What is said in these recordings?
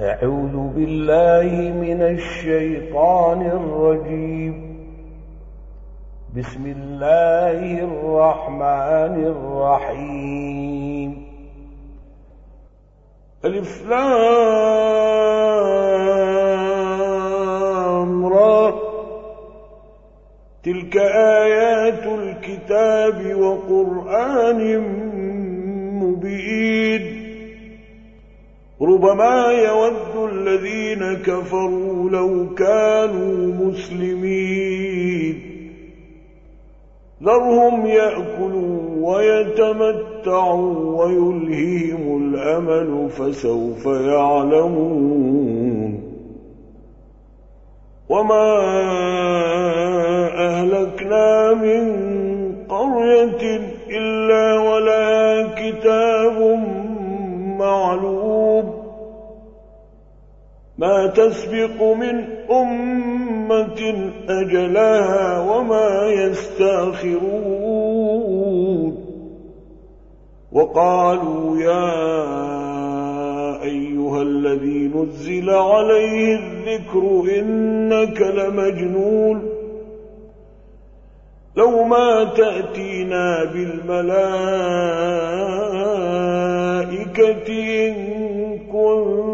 أعوذ بالله من الشيطان الرجيم. بسم الله الرحمن الرحيم. الإفلام را. تلك آيات الكتاب وقرآن مبين. ربما يود الذين كفروا لو كانوا مسلمين. ذرهم يأكلوا ويتمتعوا ويلهيهم الأمل فسوف يعلمون. وما أهلكنا من قرية إلا ولا كتاب معلوم. ما تسبق من أمة أجلها وما يستأخرون. وقالوا يا أيها الذي نزل عليه الذكر إنك لمجنون. لو ما تأتينا بالملائكة إن كنت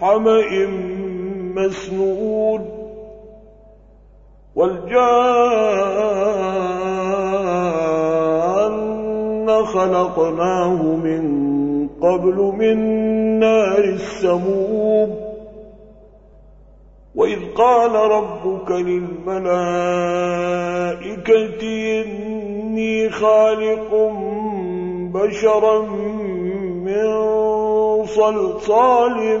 حمأ مسنود والجان خلقناه من قبل من نار السموم وإذ قال ربك للملائكة إني خالق بشرا من صلصال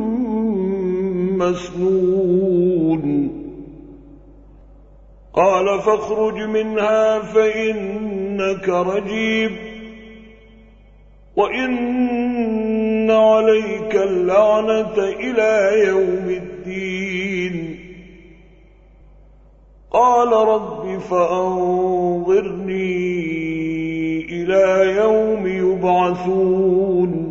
مسنون. قال فاخرج منها فإنك رجيب وإن عليك اللعنة إلى يوم الدين. قال رب فأنظرني إلى يوم يبعثون.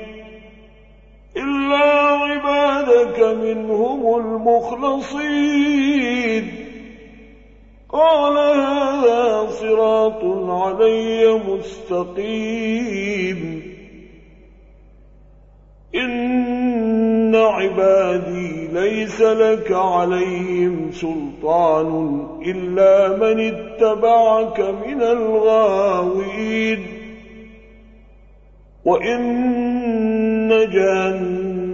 منهم المخلصين. قال هذا صراط علي مستقيم. إن عبادي ليس لك عليهم سلطان إلا من اتبعك من الغاوين. وإن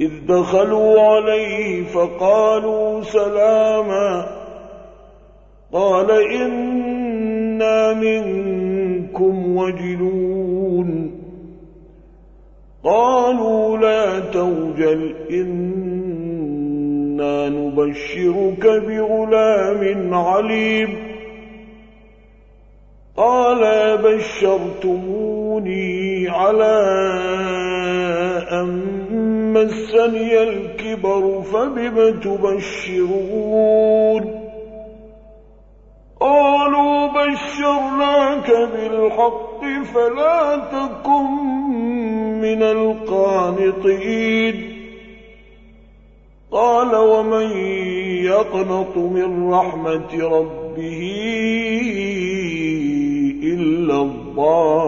إذ دخلوا عليه فقالوا سلاما قال إن إنا منكم وجلون قالوا لا توجل إنا نبشرك بغلام عليم قال بشرتموني على أن مسني الكبر فبم تبشرون قالوا بشرناك بالحق فلا تكن من القانطين قال ومن يقنط من رحمة ربه إلا الضالون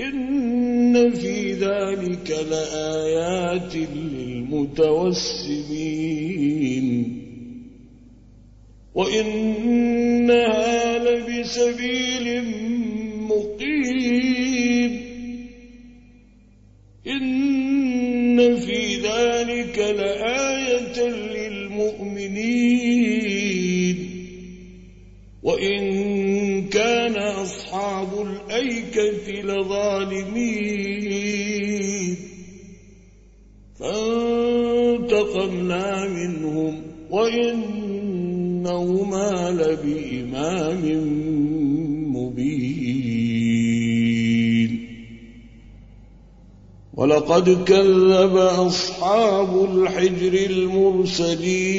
إن في ذلك لآيات للمتوسمين. وإنها لبسبيل الأيكة لظالمين فانتقمنا منهم وإنهما لبإمام مبين. ولقد كذب أصحاب الحجر المرسلين.